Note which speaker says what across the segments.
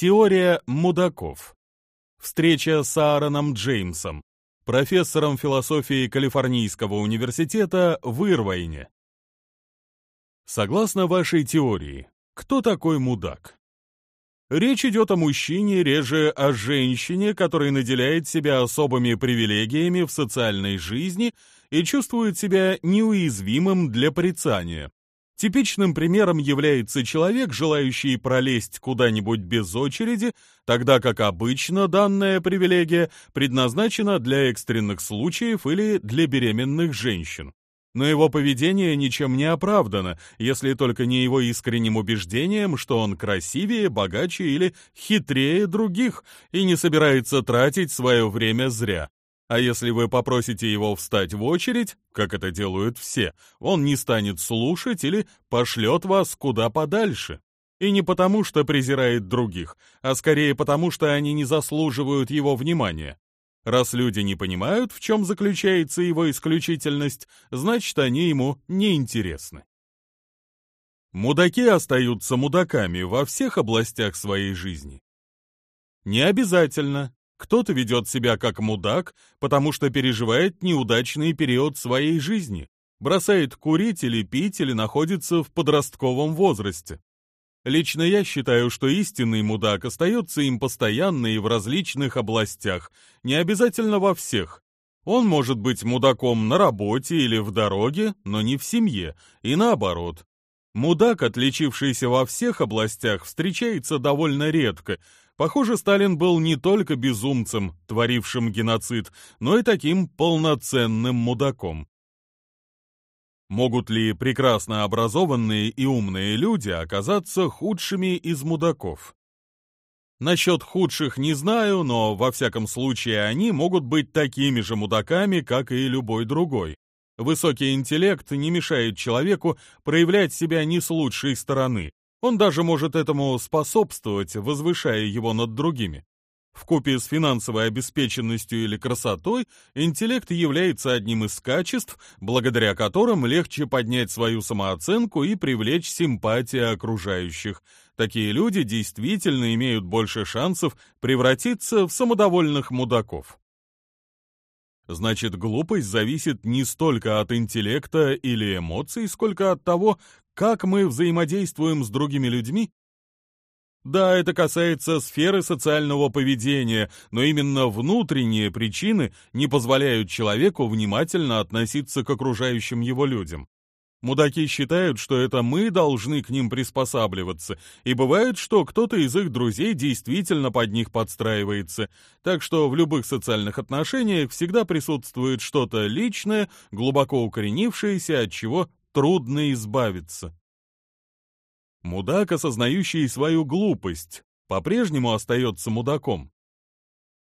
Speaker 1: Теория мудаков. Встреча с Аароном Джеймсом, профессором философии Калифорнийского университета в Ирвайне. Согласно вашей теории, кто такой мудак? Речь идет о мужчине, реже о женщине, который наделяет себя особыми привилегиями в социальной жизни и чувствует себя неуязвимым для порицания. Типичным примером является человек, желающий пролезть куда-нибудь без очереди, тогда как обычно данная привилегия предназначена для экстренных случаев или для беременных женщин. Но его поведение ничем не оправдано, если только не его искренним убеждением, что он красивее, богаче или хитрее других и не собирается тратить свое время зря. А если вы попросите его встать в очередь, как это делают все, он не станет слушать или пошлет вас куда подальше. И не потому, что презирает других, а скорее потому, что они не заслуживают его внимания. Раз люди не понимают, в чем заключается его исключительность, значит, они ему не интересны. Мудаки остаются мудаками во всех областях своей жизни. Не обязательно, кто-то ведет себя как мудак, потому что переживает неудачный период своей жизни, бросает курить или пить или находится в подростковом возрасте. Лично я считаю, что истинный мудак остается им постоянно и в различных областях, не обязательно во всех. Он может быть мудаком на работе или в дороге, но не в семье, и наоборот. Мудак, отличившийся во всех областях, встречается довольно редко, Похоже, Сталин был не только безумцем, творившим геноцид, но и таким полноценным мудаком. Могут ли прекрасно образованные и умные люди оказаться худшими из мудаков? Насчет худших не знаю, но во всяком случае они могут быть такими же мудаками, как и любой другой. Высокий интеллект не мешает человеку проявлять себя не с лучшей стороны, он даже может этому способствовать, возвышая его над другими. Вкупе с финансовой обеспеченностью или красотой, интеллект является одним из качеств, благодаря которым легче поднять свою самооценку и привлечь симпатии окружающих. Такие люди действительно имеют больше шансов превратиться в самодовольных мудаков. Значит, глупость зависит не столько от интеллекта или эмоций, сколько от того, как мы взаимодействуем с другими людьми? Да, это касается сферы социального поведения, но именно внутренние причины не позволяют человеку внимательно относиться к окружающим его людям. Мудаки считают, что это мы должны к ним приспосабливаться, и бывает, что кто-то из их друзей действительно под них подстраивается, так что в любых социальных отношениях всегда присутствует что-то личное, глубоко укоренившееся, от чего трудно избавиться. Мудак, осознающий свою глупость, по-прежнему остается мудаком.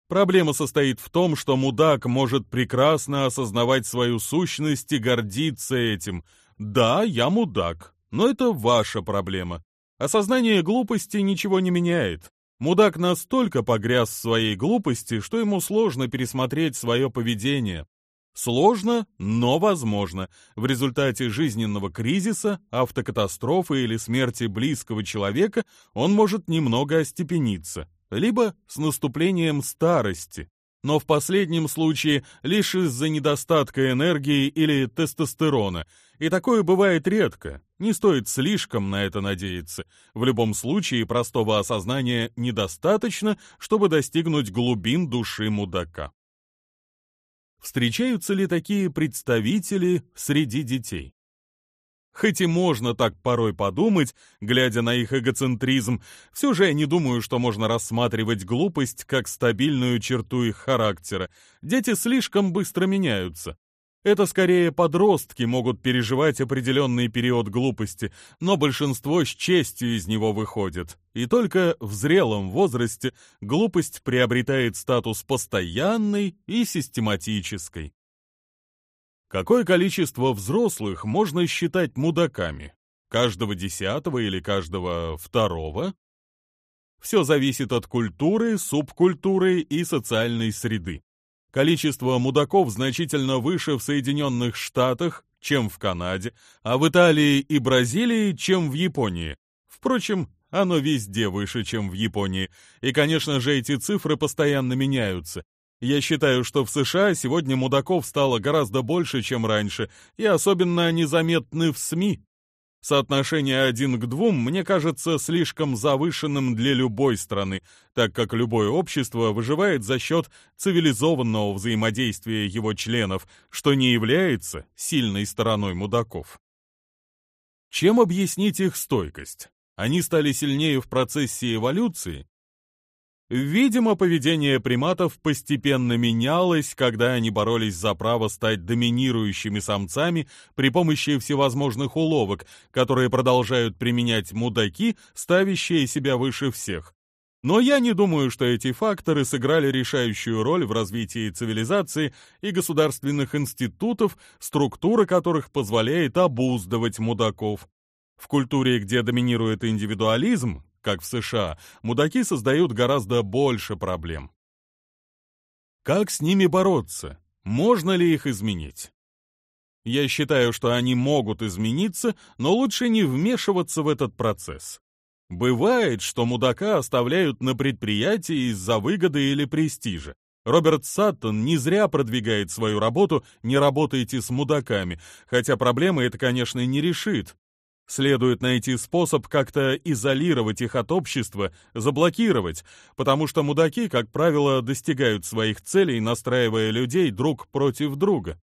Speaker 1: Проблема состоит в том, что мудак может прекрасно осознавать свою сущность и гордиться этим. Да, я мудак, но это ваша проблема. Осознание глупости ничего не меняет. Мудак настолько погряз в своей глупости, что ему сложно пересмотреть свое поведение. Сложно, но возможно. В результате жизненного кризиса, автокатастрофы или смерти близкого человека он может немного остепениться, либо с наступлением старости. Но в последнем случае лишь из-за недостатка энергии или тестостерона. И такое бывает редко. Не стоит слишком на это надеяться. В любом случае простого осознания недостаточно, чтобы достигнуть глубин души мудака. Встречаются ли такие представители среди детей? Хоть и можно так порой подумать, глядя на их эгоцентризм, все же я не думаю, что можно рассматривать глупость как стабильную черту их характера. Дети слишком быстро меняются. Это скорее подростки могут переживать определенный период глупости, но большинство с честью из него выходит. И только в зрелом возрасте глупость приобретает статус постоянной и систематической. Какое количество взрослых можно считать мудаками? Каждого десятого или каждого второго? Все зависит от культуры, субкультуры и социальной среды. Количество мудаков значительно выше в Соединенных Штатах, чем в Канаде, а в Италии и Бразилии, чем в Японии. Впрочем, Оно везде выше, чем в Японии. И, конечно же, эти цифры постоянно меняются. Я считаю, что в США сегодня мудаков стало гораздо больше, чем раньше, и особенно они заметны в СМИ. Соотношение один к двум мне кажется слишком завышенным для любой страны, так как любое общество выживает за счет цивилизованного взаимодействия его членов, что не является сильной стороной мудаков. Чем объяснить их стойкость? Они стали сильнее в процессе эволюции? Видимо, поведение приматов постепенно менялось, когда они боролись за право стать доминирующими самцами при помощи всевозможных уловок, которые продолжают применять мудаки, ставящие себя выше всех. Но я не думаю, что эти факторы сыграли решающую роль в развитии цивилизации и государственных институтов, структура которых позволяет обуздывать мудаков. В культуре, где доминирует индивидуализм, как в США, мудаки создают гораздо больше проблем. Как с ними бороться? Можно ли их изменить? Я считаю, что они могут измениться, но лучше не вмешиваться в этот процесс. Бывает, что мудака оставляют на предприятии из-за выгоды или престижа. Роберт Саттон не зря продвигает свою работу «Не работайте с мудаками», хотя проблемы это, конечно, не решит. Следует найти способ как-то изолировать их от общества, заблокировать, потому что мудаки, как правило, достигают своих целей, настраивая людей друг против друга.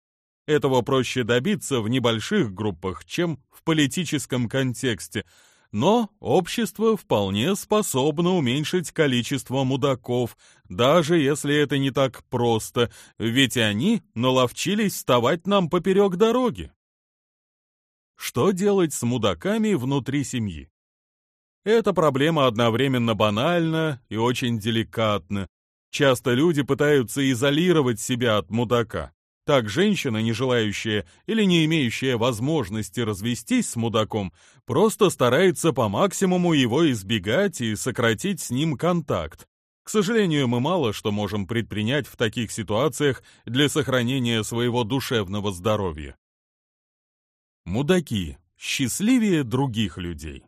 Speaker 1: Этого проще добиться в небольших группах, чем в политическом контексте, но общество вполне способно уменьшить количество мудаков, даже если это не так просто, ведь они наловчились вставать нам поперек дороги. Что делать с мудаками внутри семьи? Эта проблема одновременно банальна и очень деликатна. Часто люди пытаются изолировать себя от мудака. Так женщина, не желающая или не имеющая возможности развестись с мудаком, просто старается по максимуму его избегать и сократить с ним контакт. К сожалению, мы мало что можем предпринять в таких ситуациях для сохранения своего душевного здоровья. Мудаки счастливее других людей?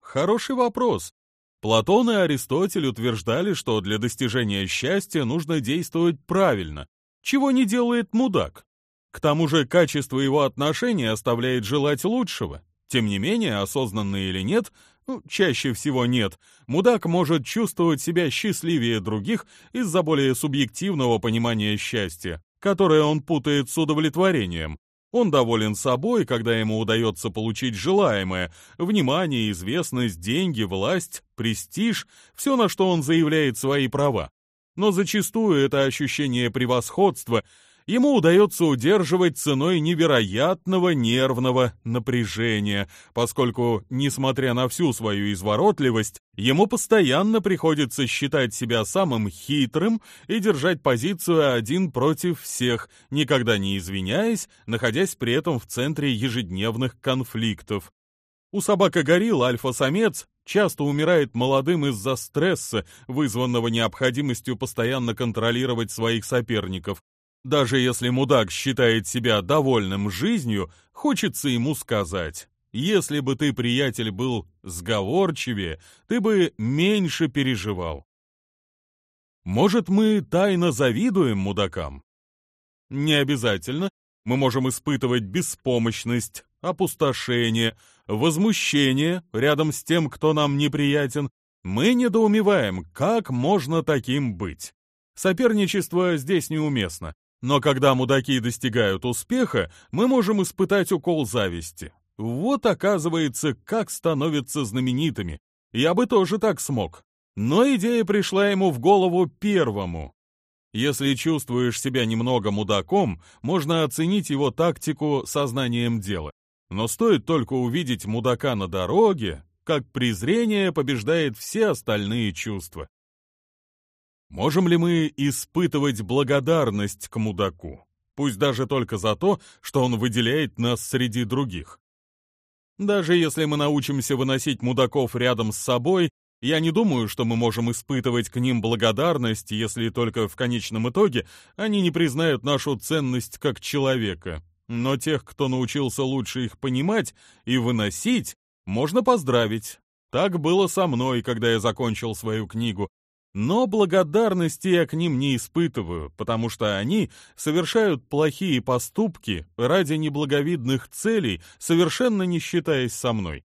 Speaker 1: Хороший вопрос. Платон и Аристотель утверждали, что для достижения счастья нужно действовать правильно, чего не делает мудак. К тому же качество его отношений оставляет желать лучшего. Тем не менее, осознанно или нет, ну, чаще всего нет, мудак может чувствовать себя счастливее других из-за более субъективного понимания счастья, которое он путает с удовлетворением, он доволен собой, когда ему удается получить желаемое – внимание, известность, деньги, власть, престиж – все, на что он заявляет свои права. Но зачастую это ощущение превосходства ему удается удерживать ценой невероятного нервного напряжения, поскольку, несмотря на всю свою изворотливость, ему постоянно приходится считать себя самым хитрым и держать позицию один против всех, никогда не извиняясь, находясь при этом в центре ежедневных конфликтов. У собака-горилл альфа-самец часто умирает молодым из-за стресса, вызванного необходимостью постоянно контролировать своих соперников, даже если мудак считает себя довольным жизнью, хочется ему сказать, если бы ты, приятель, был сговорчивее, ты бы меньше переживал. Может, мы тайно завидуем мудакам? Не обязательно. Мы можем испытывать беспомощность, опустошение, возмущение рядом с тем, кто нам неприятен. Мы недоумеваем, как можно таким быть. Соперничество здесь неуместно. Но когда мудаки достигают успеха, мы можем испытать укол зависти. Вот оказывается, как становятся знаменитыми. Я бы тоже так смог. Но идея пришла ему в голову первому. Если чувствуешь себя немного мудаком, можно оценить его тактику сознанием дела. Но стоит только увидеть мудака на дороге, как презрение побеждает все остальные чувства. Можем ли мы испытывать благодарность к мудаку, пусть даже только за то, что он выделяет нас среди других? Даже если мы научимся выносить мудаков рядом с собой, я не думаю, что мы можем испытывать к ним благодарность, если только в конечном итоге они не признают нашу ценность как человека. Но тех, кто научился лучше их понимать и выносить, можно поздравить. Так было со мной, когда я закончил свою книгу. Но благодарности я к ним не испытываю, потому что они совершают плохие поступки ради неблаговидных целей, совершенно не считаясь со мной.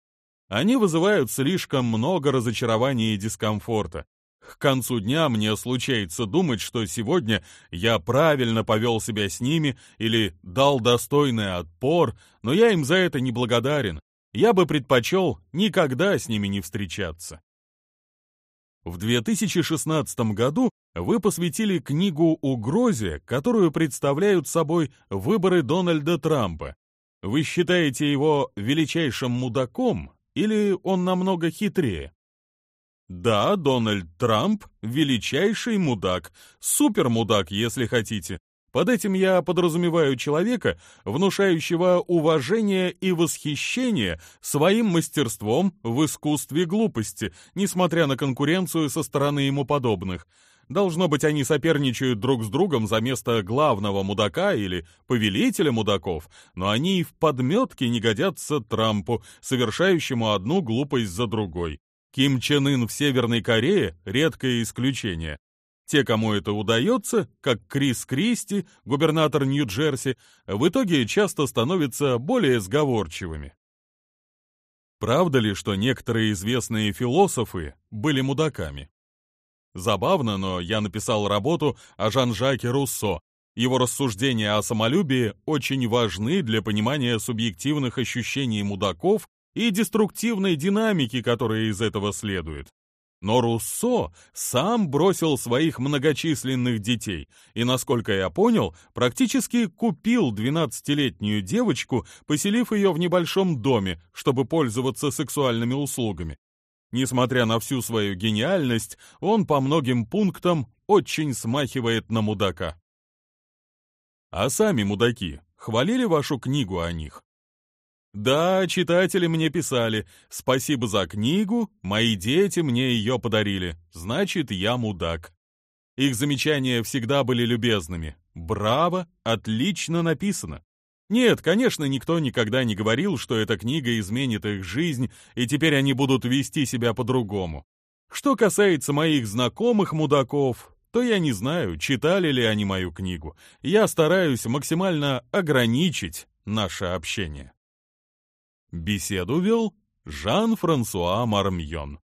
Speaker 1: Они вызывают слишком много разочарования и дискомфорта. К концу дня мне случается думать, что сегодня я правильно повел себя с ними или дал достойный отпор, но я им за это не благодарен. Я бы предпочел никогда с ними не встречаться. В 2016 году вы посвятили книгу угрозе, которую представляют собой выборы Дональда Трампа. Вы считаете его величайшим мудаком или он намного хитрее? Да, Дональд Трамп – величайший мудак, супермудак, если хотите. Под этим я подразумеваю человека, внушающего уважение и восхищение своим мастерством в искусстве глупости, несмотря на конкуренцию со стороны ему подобных. Должно быть, они соперничают друг с другом за место главного мудака или повелителя мудаков, но они и в подметке не годятся Трампу, совершающему одну глупость за другой. Ким Чен Ын в Северной Корее – редкое исключение. Те, кому это удается, как Крис Кристи, губернатор Нью-Джерси, в итоге часто становятся более сговорчивыми. Правда ли, что некоторые известные философы были мудаками? Забавно, но я написал работу о Жан-Жаке Руссо. Его рассуждения о самолюбии очень важны для понимания субъективных ощущений мудаков и деструктивной динамики, которая из этого следует. Но Руссо сам бросил своих многочисленных детей и, насколько я понял, практически купил 12-летнюю девочку, поселив ее в небольшом доме, чтобы пользоваться сексуальными услугами. Несмотря на всю свою гениальность, он по многим пунктам очень смахивает на мудака. А сами мудаки хвалили вашу книгу о них? Да, читатели мне писали. Спасибо за книгу, мои дети мне ее подарили. Значит, я мудак. Их замечания всегда были любезными. Браво, отлично написано. Нет, конечно, никто никогда не говорил, что эта книга изменит их жизнь, и теперь они будут вести себя по-другому. Что касается моих знакомых мудаков, то я не знаю, читали ли они мою книгу. Я стараюсь максимально ограничить наше общение. Беседу вел Жан-Франсуа Мармьон.